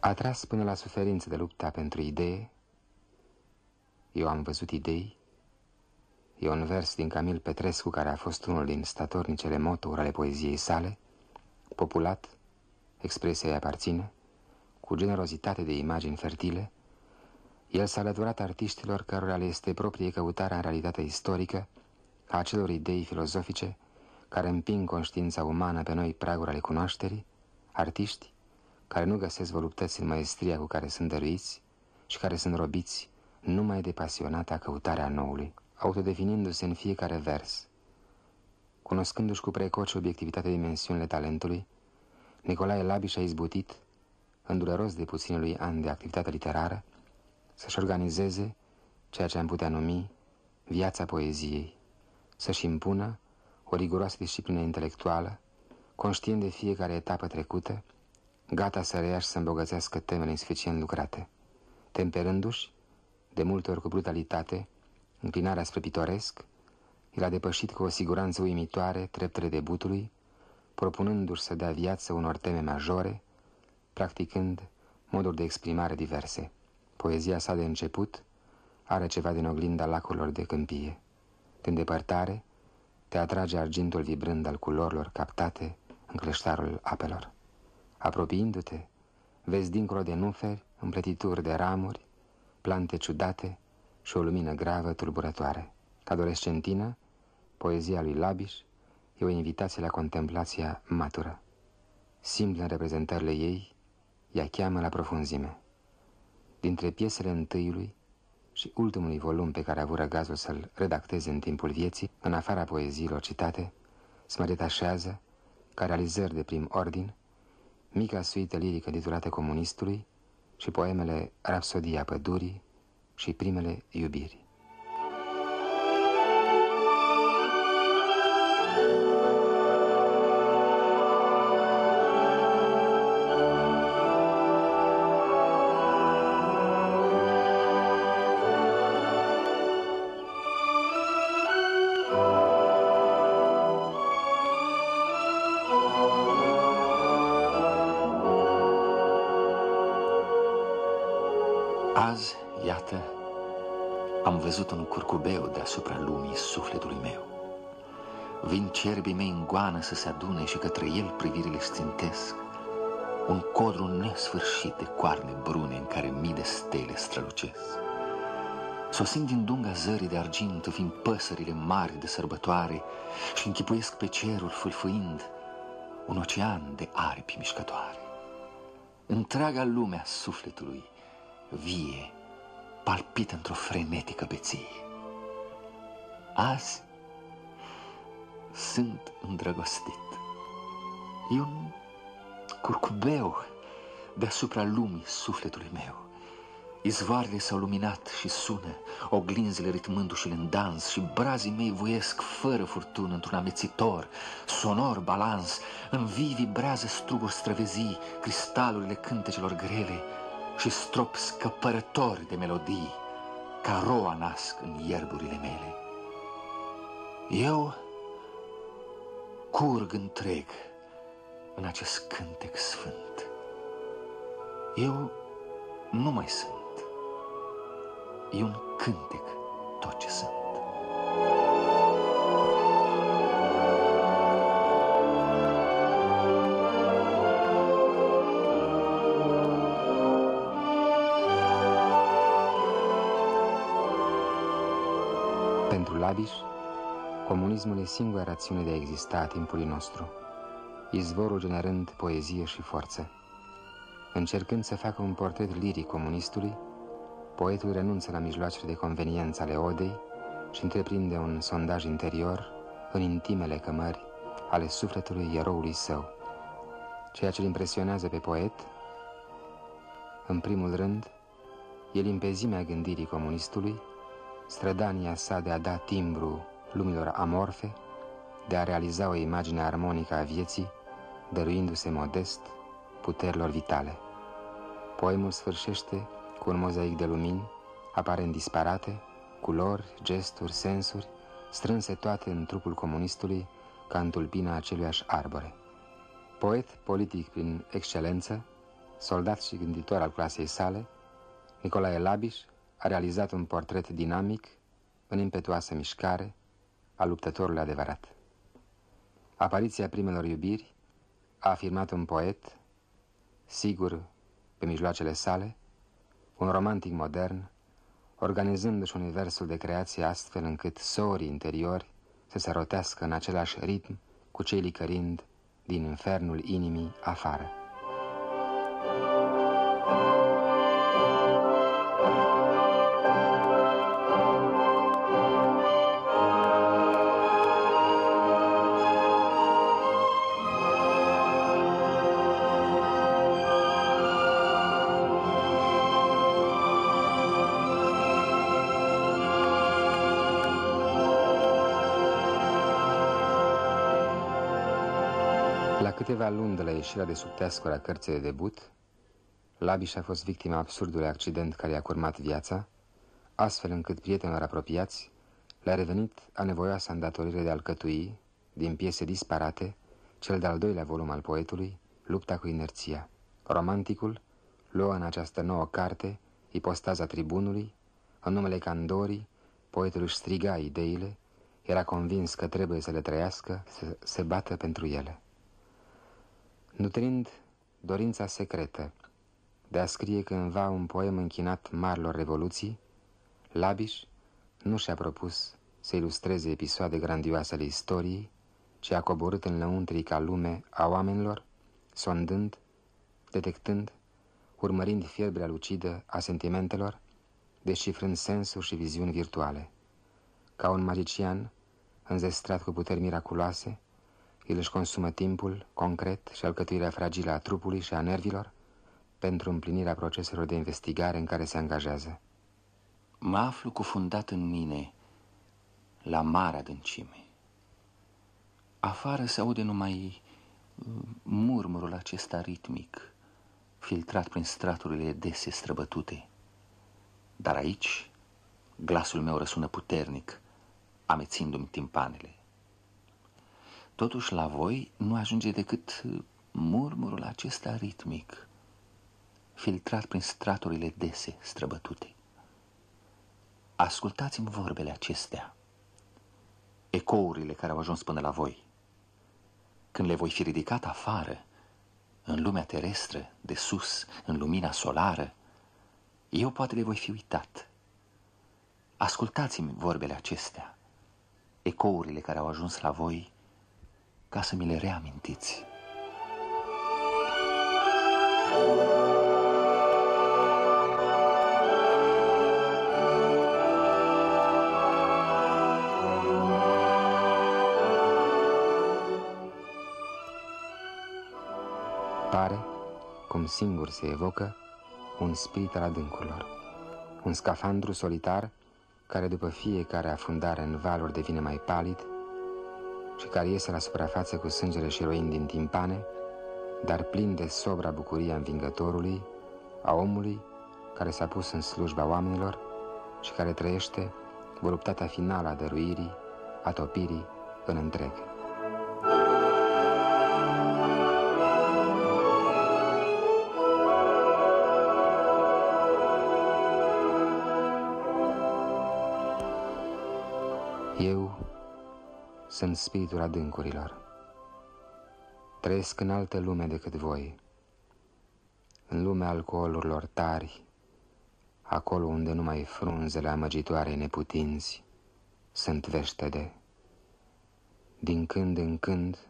Atras până la suferință de lupta pentru idee, eu am văzut idei. E un vers din Camil Petrescu, care a fost unul din statornicele motouri ale poeziei sale, populat, expresia îi aparține, cu generozitate de imagini fertile, el s-a alăturat artiștilor cărora le este proprie căutarea în realitatea istorică a acelor idei filozofice care împing conștiința umană pe noi praguri ale cunoașterii, artiști care nu găsesc voluptăți în maestria cu care sunt dăruiți și care sunt robiți numai de pasionata căutarea noului, autodefinindu-se în fiecare vers. Cunoscându-și cu precoce obiectivitatea dimensiunile talentului, Nicolae Labiș a izbutit, îndureros de puținului an de activitate literară, să-și organizeze ceea ce am putea numi viața poeziei, să-și impună o riguroasă disciplină intelectuală, conștient de fiecare etapă trecută, gata să reia și să îmbogățească temele insuficient lucrate, temperându-și de multe ori cu brutalitate, înclinarea spre pitoresc, el a depășit cu o siguranță uimitoare treptele debutului, propunându-și să dea viață unor teme majore, practicând moduri de exprimare diverse. Poezia sa de început are ceva din oglinda lacurilor de câmpie. De îndepărtare, te atrage argintul vibrând al culorilor captate în cleștarul apelor. Apropiindu-te, vezi dincolo de nuferi, împletituri de ramuri, plante ciudate și o lumină gravă, tulburătoare. Adolescentină, poezia lui Labiș e o invitație la contemplația matură. Simplă în reprezentările ei, ea cheamă la profunzime. Dintre piesele întâiului și ultimului volum pe care a avut răgazul să-l redacteze în timpul vieții, în afara poeziilor citate, se mai detașează, ca realizări de prim ordin, mica suită lirică titulată Comunistului, și poemele Rapsodia pădurii și primele iubiri. Goană să se adune și către el privirile țintesc. Un codru nesfârșit de coarne brune în care mii de stele strălucesc. Sosind din dunga zării de argint, vin păsările mari de sărbătoare și închipuiesc pe cerul fâlfâind un ocean de aripi mișcătoare. Întreaga lume a sufletului, vie, palpită într-o frenetică beție. Azi sunt îndrăgostit. E un curcubeu deasupra lumii sufletului meu. Izvoarele s-au luminat și sună, oglinzile ritmându-și în dans și brazii mei voiesc fără furtună într-un amețitor, sonor balans, în vii vibrează struguri străvezii, cristalurile cântecelor grele, și strop scăpărători de melodii, ca roa nasc în ierburile mele. Eu curg întreg în acest cântec sfânt. Eu nu mai sunt. E un cântec tot ce sunt. Pentru Labiș, comunismul e singura rațiune de a exista a timpului nostru, izvorul generând poezie și forță. Încercând să facă un portret liric comunistului, poetul renunță la mijloacele de conveniență ale odei și întreprinde un sondaj interior în intimele cămări ale sufletului eroului său. Ceea ce îl impresionează pe poet, în primul rând, e limpezimea gândirii comunistului, strădania sa de a da timbru lumilor amorfe, de a realiza o imagine armonică a vieții, dăruindu-se modest puterilor vitale. Poemul sfârșește cu un mozaic de lumini, aparent disparate, culori, gesturi, sensuri, strânse toate în trupul comunistului ca în tulpina aceluiași arbore. Poet politic prin excelență, soldat și gânditor al clasei sale, Nicolae Labiș a realizat un portret dinamic, în impetuoasă mișcare, a luptătorului adevărat. Apariția primelor iubiri a afirmat un poet, sigur pe mijloacele sale, un romantic modern, organizându-și universul de creație astfel încât sorii interiori să se rotească în același ritm cu cei licărind din infernul inimii afară. Câteva luni de la ieșirea de sub teascura a cărții de debut, Labiș a fost victima absurdului accident care i-a curmat viața, astfel încât prietenilor apropiați le-a revenit a nevoioasă îndatorire de alcătui, din piese disparate, cel de-al doilea volum al poetului, Lupta cu inerția. Romanticul luă în această nouă carte ipostaza tribunului, în numele candorii, poetul își striga ideile, era convins că trebuie să le trăiască, să se bată pentru ele. Nutrind dorința secretă de a scrie cândva un poem închinat marilor revoluții, Labiș nu și-a propus să ilustreze episoade grandioase ale istoriei, ci a coborât în lăuntrica lume a oamenilor, sondând, detectând, urmărind fierbrea lucidă a sentimentelor, descifrând sensuri și viziuni virtuale. Ca un magician, înzestrat cu puteri miraculoase, el își consumă timpul concret și alcătuirea fragilă a trupului și a nervilor pentru împlinirea proceselor de investigare în care se angajează. Mă aflu cufundat în mine la marea adâncime. Afară se aude numai mm, murmurul acesta ritmic, filtrat prin straturile dese străbătute. Dar aici, glasul meu răsună puternic, amețindu-mi timpanele. Totuși, la voi nu ajunge decât murmurul acesta ritmic, filtrat prin straturile dese străbătute. Ascultați-mi vorbele acestea, ecourile care au ajuns până la voi. Când le voi fi ridicat afară, în lumea terestră, de sus, în lumina solară, eu poate le voi fi uitat. Ascultați-mi vorbele acestea, ecourile care au ajuns la voi, ca să mi le reamintiți. Pare, cum singur se evocă, un spirit al adâncurilor. Un scafandru solitar care după fiecare afundare în valuri devine mai palid și care iese la suprafață cu sângele și roini din timpane, dar plin de sobra bucuria învingătorului, a omului care s-a pus în slujba oamenilor și care trăiește voluptatea finală a dăruirii, a topirii în întreg. Eu sunt spiritul adâncurilor. Trăiesc în altă lume decât voi, în lumea alcoolurilor tari, acolo unde numai frunzele amăgitoare neputinți sunt veștede. Din când în când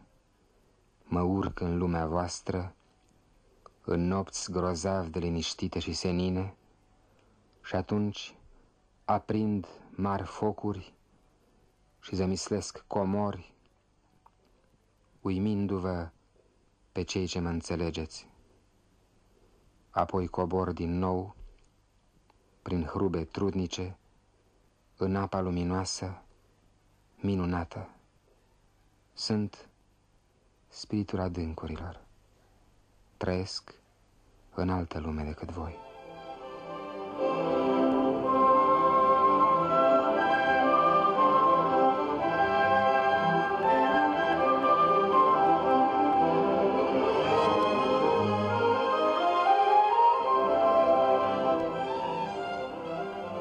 mă urc în lumea voastră, în nopți grozav de liniștite și senine, și atunci aprind mari focuri și zămislesc comori, uimindu-vă pe cei ce mă înțelegeți. Apoi cobor din nou, prin hrube trudnice, în apa luminoasă, minunată. Sunt spiritul adâncurilor. Trăiesc în altă lume decât voi.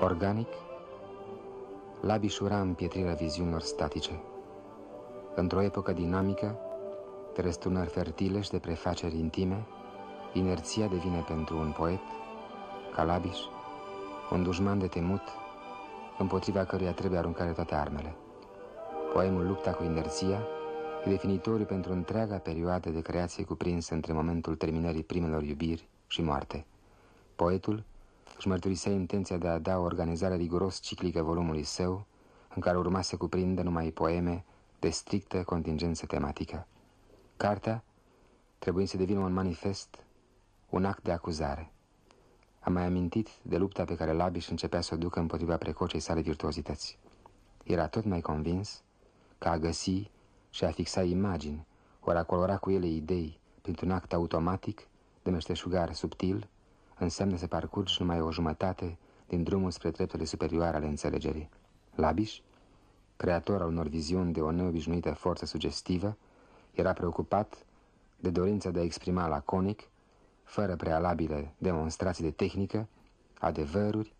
Organic, Labiș ura împietrirea viziunilor statice. Într-o epocă dinamică, de răsturnări fertile și de prefaceri intime, inerția devine pentru un poet, ca Labiș, un dușman de temut, împotriva căruia trebuie aruncare toate armele. Poemul Lupta cu inerția e definitoriu pentru întreaga perioadă de creație cuprinsă între momentul terminării primelor iubiri și moarte. Poetul își mărturisea intenția de a da o organizare riguros ciclică volumului său, în care urma să cuprindă numai poeme de strictă contingență tematică. Cartea trebuie să devină un manifest, un act de acuzare. Am mai amintit de lupta pe care Labiș începea să o ducă împotriva precocei sale virtuozități. Era tot mai convins că a găsi și a fixa imagini, ori a colora cu ele idei, printr-un act automatic, de meșteșugare subtil, înseamnă să parcurgi numai o jumătate din drumul spre treptele superioare ale înțelegerii. Labiș, creator al unor viziuni de o neobișnuită forță sugestivă, era preocupat de dorința de a exprima laconic, fără prealabile demonstrații de tehnică, adevăruri,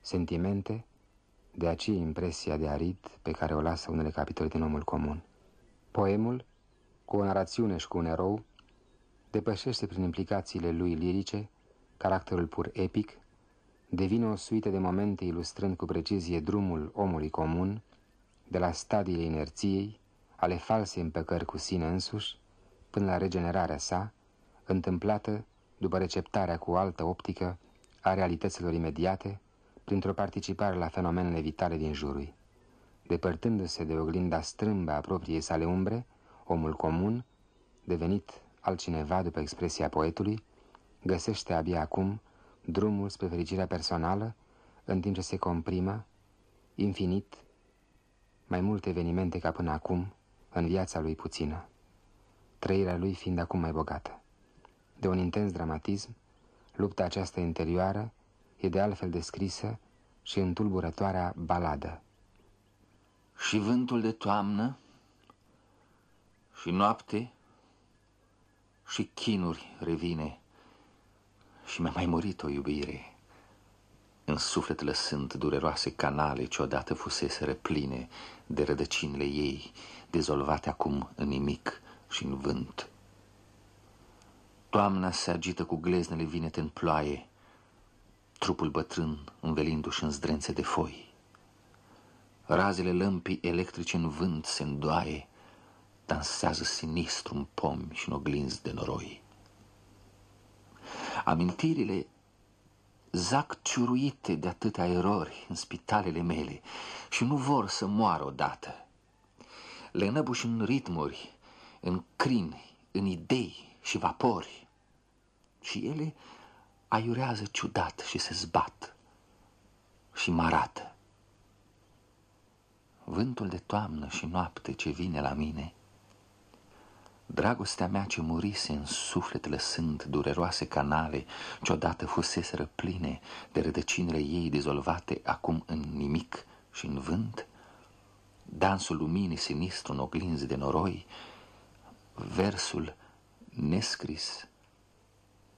sentimente, de aceea impresia de arid pe care o lasă unele capitole din omul comun. Poemul, cu o narațiune și cu un erou, depășește prin implicațiile lui lirice caracterul pur epic, devine o suită de momente ilustrând cu precizie drumul omului comun, de la stadiile inerției, ale falsei împăcări cu sine însuși, până la regenerarea sa, întâmplată după receptarea cu altă optică a realităților imediate, printr-o participare la fenomenele vitale din jurul. Depărtându-se de oglinda strâmbă a propriei sale umbre, omul comun, devenit altcineva după expresia poetului, găsește abia acum drumul spre fericirea personală, în timp ce se comprimă, infinit, mai multe evenimente ca până acum, în viața lui puțină, trăirea lui fiind acum mai bogată. De un intens dramatism, lupta aceasta interioară e de altfel descrisă și în tulburătoarea baladă. Și vântul de toamnă, și noapte, și chinuri revine, și mi-a mai murit o iubire, în suflet lăsând dureroase canale ce odată fuseseră pline de rădăcinile ei, dezolvate acum în nimic și în vânt. Toamna se agită cu gleznele vinete în ploaie, trupul bătrân învelindu-și în zdrențe de foi. Razele lămpii electrice în vânt se îndoaie, dansează sinistru în pomi și în oglinzi de noroi. Amintirile zac ciuruite de atâtea erori în spitalele mele și nu vor să moară odată. Le înăbuși în ritmuri, în crini, în idei și vapori. Și ele aiurează ciudat și se zbat și mă arată. Vântul de toamnă și noapte ce vine la mine, Dragostea mea ce murise în suflet lăsând dureroase canale ce odată fuseseră pline de rădăcinile ei dezolvate acum în nimic și în vânt, dansul luminii sinistru în oglinzi de noroi, versul nescris,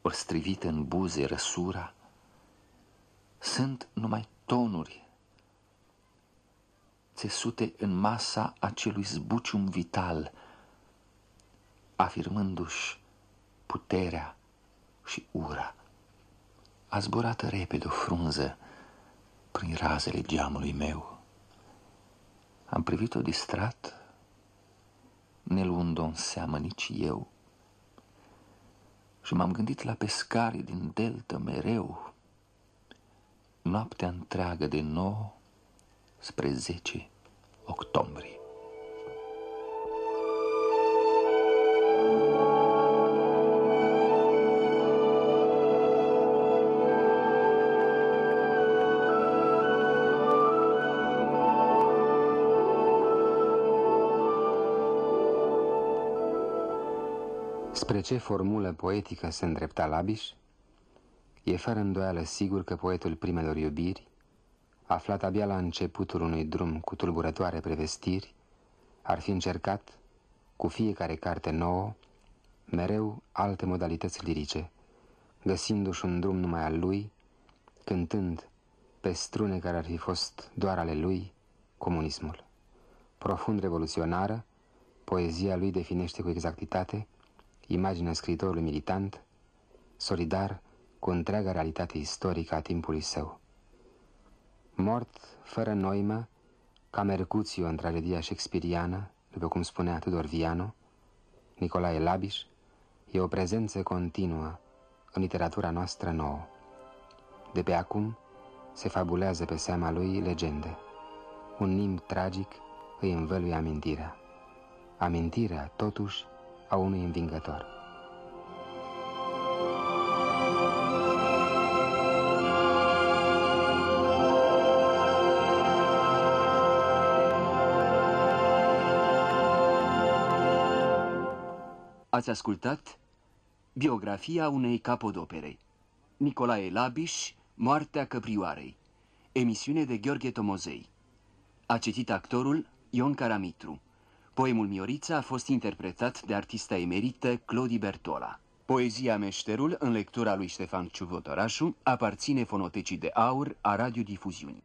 ori strivit în buze răsura, sunt numai tonuri țesute în masa acelui zbucium vital, afirmându-și puterea și ura. A zburat repede o frunză prin razele geamului meu. Am privit-o distrat, ne luând-o în seamă nici eu. Și m-am gândit la pescarii din delta mereu, noaptea întreagă de nou spre 10 octombrie. Spre ce formulă poetică se îndrepta Labiș? E fără îndoială sigur că poetul primelor iubiri, aflat abia la începutul unui drum cu tulburătoare prevestiri, ar fi încercat, cu fiecare carte nouă, mereu alte modalități lirice, găsindu-și un drum numai al lui, cântând pe strune care ar fi fost doar ale lui, comunismul. Profund revoluționară, poezia lui definește cu exactitate imaginea scriitorului militant, solidar cu întreaga realitate istorică a timpului său. Mort fără noimă, ca Mercuțiu în tragedia shakespeariană, după cum spunea Tudor Viano, Nicolae Labiș, e o prezență continuă în literatura noastră nouă. De pe acum se fabulează pe seama lui legende. Un nimb tragic îi învăluie amintirea. Amintirea, totuși, a unui învingător. Ați ascultat biografia unei capodopere. Nicolae Labiș, Moartea Căprioarei. Emisiune de Gheorghe Tomozei. A citit actorul Ion Caramitru. Poemul Miorița a fost interpretat de artista emerită Clodi Bertola. Poezia Meșterul, în lectura lui Ștefan Ciuvotorașu, aparține fonotecii de aur a radiodifuziunii.